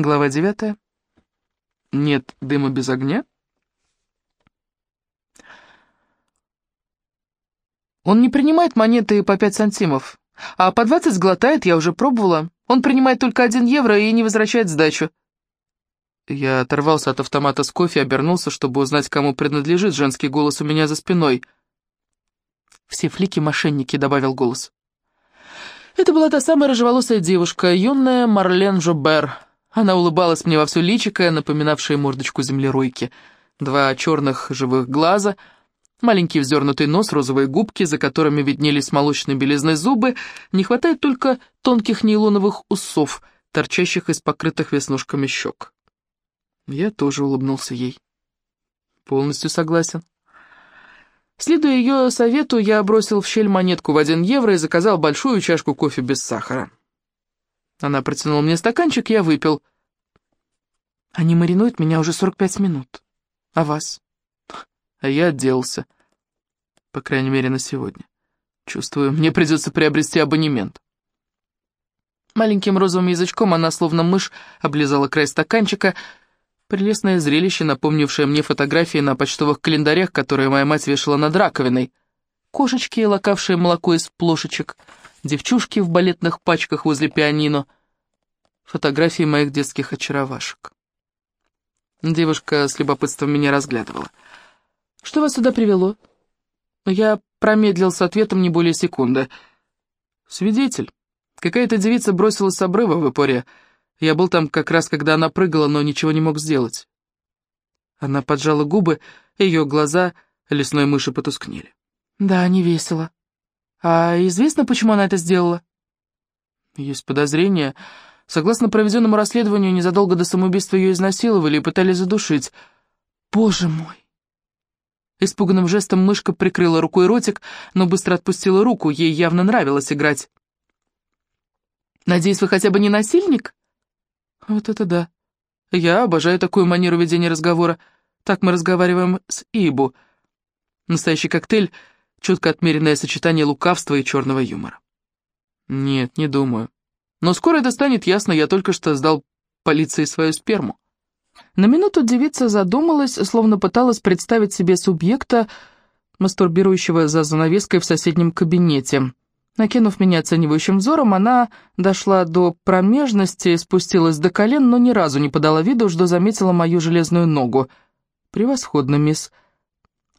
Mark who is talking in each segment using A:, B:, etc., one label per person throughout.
A: Глава девятая. Нет дыма без огня? Он не принимает монеты по пять сантимов, а по двадцать сглотает, я уже пробовала. Он принимает только один евро и не возвращает сдачу. Я оторвался от автомата с кофе и обернулся, чтобы узнать, кому принадлежит женский голос у меня за спиной. «Все флики — мошенники», — добавил голос. Это была та самая рыжеволосая девушка, юная Марлен Жобер. Она улыбалась мне во все личико, напоминавшее мордочку землеройки. Два черных живых глаза, маленький вздернутый нос, розовые губки, за которыми виднелись молочные белизны зубы. Не хватает только тонких нейлоновых усов, торчащих из покрытых веснушками щек. Я тоже улыбнулся ей. Полностью согласен. Следуя ее совету, я бросил в щель монетку в один евро и заказал большую чашку кофе без сахара. Она протянула мне стаканчик, я выпил. Они маринуют меня уже 45 минут. А вас? А я отделался. По крайней мере, на сегодня. Чувствую, мне придется приобрести абонемент. Маленьким розовым язычком она, словно мышь, облизала край стаканчика, Прелестное зрелище, напомнившее мне фотографии на почтовых календарях, которые моя мать вешала над раковиной. Кошечки, лакавшие молоко из плошечек, девчушки в балетных пачках возле пианино. Фотографии моих детских очаровашек. Девушка с любопытством меня разглядывала. «Что вас сюда привело?» Я промедлил с ответом не более секунды. «Свидетель. Какая-то девица бросилась с обрыва в Ипоре. Я был там как раз, когда она прыгала, но ничего не мог сделать. Она поджала губы, ее глаза лесной мыши потускнели. «Да, не весело. А известно, почему она это сделала?» «Есть подозрение. Согласно проведенному расследованию, незадолго до самоубийства ее изнасиловали и пытались задушить. Боже мой!» Испуганным жестом мышка прикрыла рукой ротик, но быстро отпустила руку, ей явно нравилось играть. «Надеюсь, вы хотя бы не насильник?» Вот это да. Я обожаю такую манеру ведения разговора. Так мы разговариваем с Ибу. Настоящий коктейль — четко отмеренное сочетание лукавства и черного юмора. Нет, не думаю. Но скоро это станет ясно, я только что сдал полиции свою сперму. На минуту девица задумалась, словно пыталась представить себе субъекта, мастурбирующего за занавеской в соседнем кабинете. Накинув меня оценивающим взором, она дошла до промежности, спустилась до колен, но ни разу не подала виду, что заметила мою железную ногу. «Превосходно, мисс».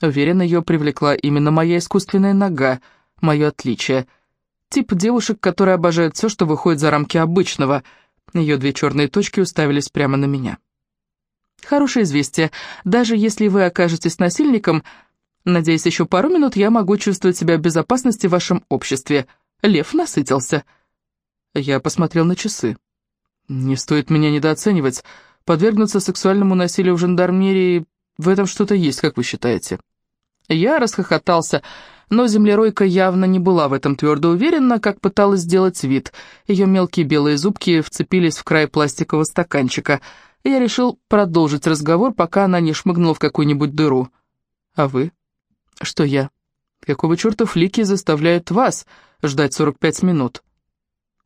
A: Уверен, ее привлекла именно моя искусственная нога, мое отличие. Тип девушек, которые обожают все, что выходит за рамки обычного. Ее две черные точки уставились прямо на меня. Хорошее известие. Даже если вы окажетесь насильником, Надеюсь, еще пару минут я могу чувствовать себя в безопасности в вашем обществе. Лев насытился. Я посмотрел на часы. Не стоит меня недооценивать. Подвергнуться сексуальному насилию в жандармерии, в этом что-то есть, как вы считаете? Я расхохотался, но землеройка явно не была в этом твердо уверена, как пыталась сделать вид. Ее мелкие белые зубки вцепились в край пластикового стаканчика. Я решил продолжить разговор, пока она не шмыгнула в какую-нибудь дыру. А вы? Что я? Какого черта флики заставляют вас ждать 45 минут?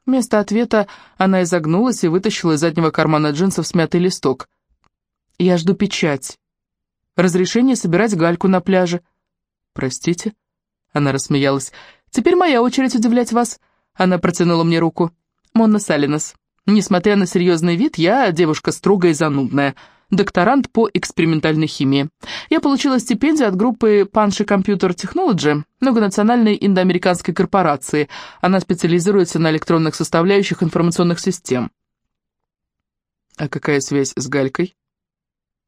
A: Вместо ответа она изогнулась и вытащила из заднего кармана джинсов смятый листок. «Я жду печать. Разрешение собирать гальку на пляже». «Простите?» Она рассмеялась. «Теперь моя очередь удивлять вас». Она протянула мне руку. «Монна Салинос. Несмотря на серьезный вид, я девушка строгая и занудная» докторант по экспериментальной химии. Я получила стипендию от группы Panshi Computer Technology, многонациональной индоамериканской корпорации. Она специализируется на электронных составляющих информационных систем. А какая связь с Галькой?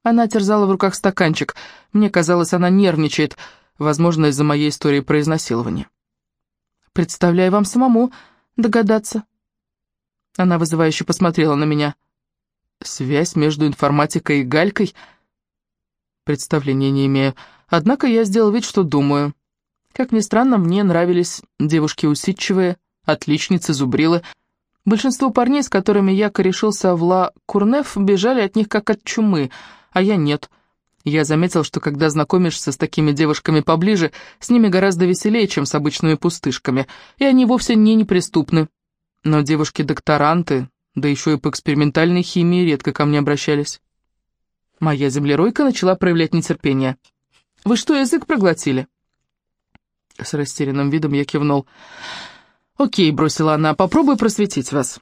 A: Она терзала в руках стаканчик. Мне казалось, она нервничает, возможно, из-за моей истории про изнасилование. Представляю вам самому догадаться. Она вызывающе посмотрела на меня. Связь между информатикой и галькой? Представления не имею. Однако я сделал вид, что думаю. Как ни странно, мне нравились девушки усидчивые, отличницы, зубрилы. Большинство парней, с которыми я корешился в Ла Курнеф, бежали от них как от чумы, а я нет. Я заметил, что когда знакомишься с такими девушками поближе, с ними гораздо веселее, чем с обычными пустышками, и они вовсе не неприступны. Но девушки-докторанты, Да еще и по экспериментальной химии редко ко мне обращались. Моя землеройка начала проявлять нетерпение. «Вы что, язык проглотили?» С растерянным видом я кивнул. «Окей», — бросила она, — «попробую просветить вас.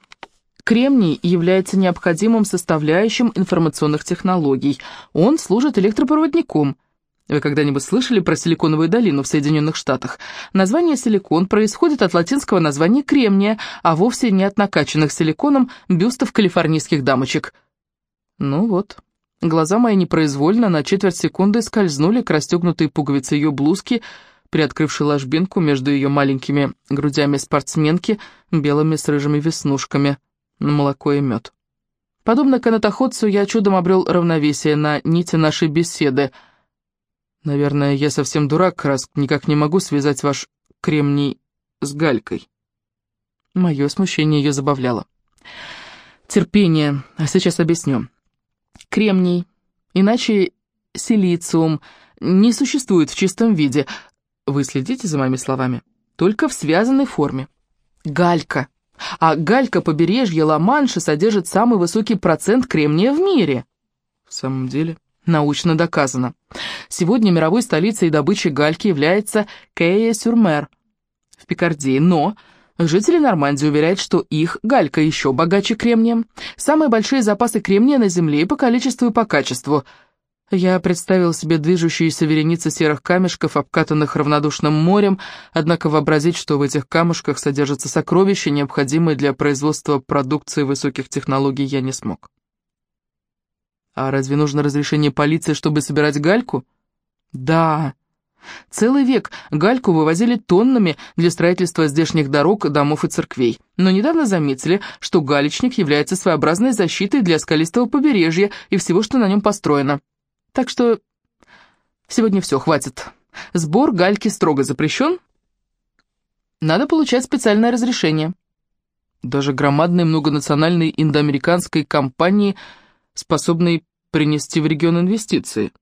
A: Кремний является необходимым составляющим информационных технологий. Он служит электропроводником. Вы когда-нибудь слышали про Силиконовую долину в Соединенных Штатах? Название «силикон» происходит от латинского названия «кремния», а вовсе не от накачанных силиконом бюстов калифорнийских дамочек. Ну вот, глаза мои непроизвольно на четверть секунды скользнули к расстегнутой пуговице ее блузки, приоткрывшей ложбинку между ее маленькими грудями спортсменки, белыми с рыжими веснушками молоко и мед. Подобно канатоходцу, я чудом обрел равновесие на нити нашей беседы. Наверное, я совсем дурак, раз никак не могу связать ваш кремний с галькой. Мое смущение ее забавляло. Терпение, а сейчас объясню. Кремний, иначе силициум, не существует в чистом виде. Вы следите за моими словами? Только в связанной форме. Галька а галька побережья Ла-Манша содержит самый высокий процент кремния в мире. В самом деле, научно доказано. Сегодня мировой столицей добычи гальки является Кея-Сюрмер в Пикардии, но жители Нормандии уверяют, что их галька еще богаче кремнием. Самые большие запасы кремния на Земле и по количеству, и по качеству – я представил себе движущиеся вереницы серых камешков, обкатанных равнодушным морем, однако вообразить, что в этих камушках содержатся сокровища, необходимые для производства продукции высоких технологий, я не смог. А разве нужно разрешение полиции, чтобы собирать гальку? Да. Целый век гальку вывозили тоннами для строительства здешних дорог, домов и церквей. Но недавно заметили, что галечник является своеобразной защитой для скалистого побережья и всего, что на нем построено. Так что сегодня все, хватит. Сбор гальки строго запрещен. Надо получать специальное разрешение. Даже громадной многонациональной индоамериканской компании, способной принести в регион инвестиции.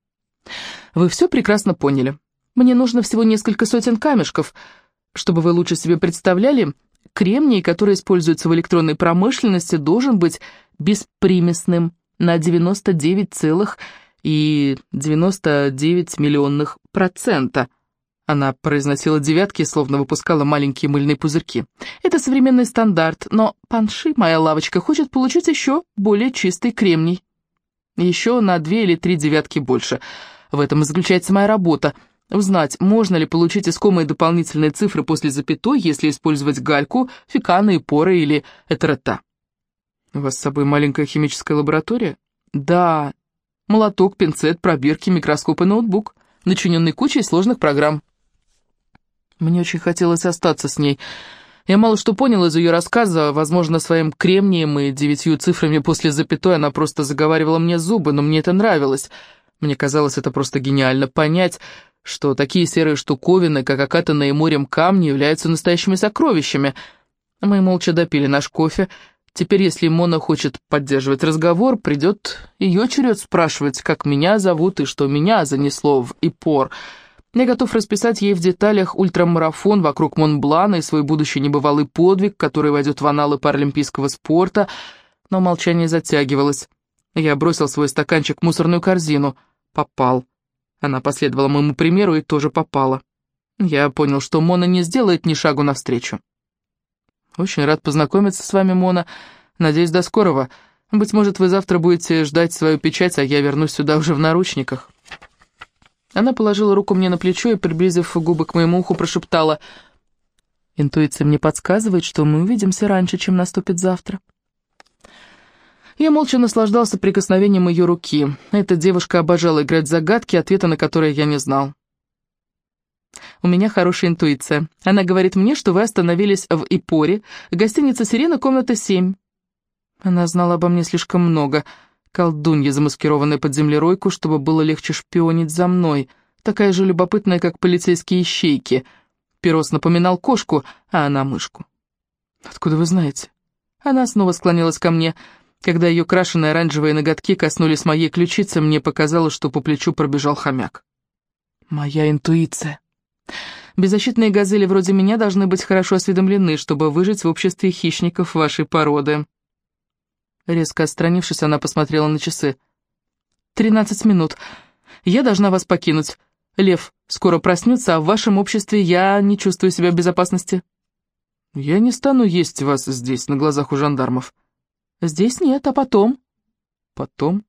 A: Вы все прекрасно поняли. Мне нужно всего несколько сотен камешков. Чтобы вы лучше себе представляли, кремний, который используется в электронной промышленности, должен быть беспримесным на 99,9% и 99 миллионных процента. Она произносила девятки, словно выпускала маленькие мыльные пузырьки. Это современный стандарт, но Панши, моя лавочка, хочет получить еще более чистый кремний. Еще на две или три девятки больше. В этом и заключается моя работа. Узнать, можно ли получить искомые дополнительные цифры после запятой, если использовать гальку, феканы, поры или этерета. У вас с собой маленькая химическая лаборатория? Да, Молоток, пинцет, пробирки, микроскоп и ноутбук, начиненный кучей сложных программ. Мне очень хотелось остаться с ней. Я мало что понял из ее рассказа, возможно, своим кремнием и девятью цифрами после запятой она просто заговаривала мне зубы, но мне это нравилось. Мне казалось это просто гениально понять, что такие серые штуковины, как окатанные морем камни, являются настоящими сокровищами. Мы молча допили наш кофе, Теперь, если Мона хочет поддерживать разговор, придет ее черед спрашивать, как меня зовут и что меня занесло в Ипор. Я готов расписать ей в деталях ультрамарафон вокруг Монблана и свой будущий небывалый подвиг, который войдет в аналы паралимпийского спорта, но молчание затягивалось. Я бросил свой стаканчик в мусорную корзину. Попал. Она последовала моему примеру и тоже попала. Я понял, что Мона не сделает ни шагу навстречу. «Очень рад познакомиться с вами, Мона. Надеюсь, до скорого. Быть может, вы завтра будете ждать свою печать, а я вернусь сюда уже в наручниках». Она положила руку мне на плечо и, приблизив губы к моему уху, прошептала. «Интуиция мне подсказывает, что мы увидимся раньше, чем наступит завтра». Я молча наслаждался прикосновением ее руки. Эта девушка обожала играть в загадки, ответа на которые я не знал. У меня хорошая интуиция. Она говорит мне, что вы остановились в Ипоре, гостиница «Сирена», комната 7. Она знала обо мне слишком много. Колдунья, замаскированная под землеройку, чтобы было легче шпионить за мной. Такая же любопытная, как полицейские ищейки. Пирос напоминал кошку, а она мышку. «Откуда вы знаете?» Она снова склонилась ко мне. Когда ее крашеные оранжевые ноготки коснулись моей ключицы, мне показалось, что по плечу пробежал хомяк. «Моя интуиция». Беззащитные газели вроде меня должны быть хорошо осведомлены, чтобы выжить в обществе хищников вашей породы. Резко отстранившись, она посмотрела на часы. «Тринадцать минут. Я должна вас покинуть. Лев скоро проснется, а в вашем обществе я не чувствую себя в безопасности». «Я не стану есть вас здесь, на глазах у жандармов». «Здесь нет, а потом?» «Потом?»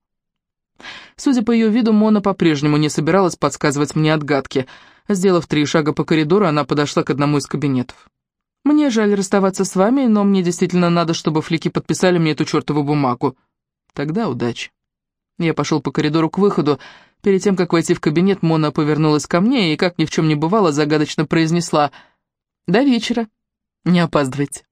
A: Судя по ее виду, Мона по-прежнему не собиралась подсказывать мне отгадки. Сделав три шага по коридору, она подошла к одному из кабинетов. «Мне жаль расставаться с вами, но мне действительно надо, чтобы флики подписали мне эту чертову бумагу. Тогда удачи». Я пошел по коридору к выходу. Перед тем, как войти в кабинет, Мона повернулась ко мне и, как ни в чем не бывало, загадочно произнесла «До вечера. Не опаздывайте».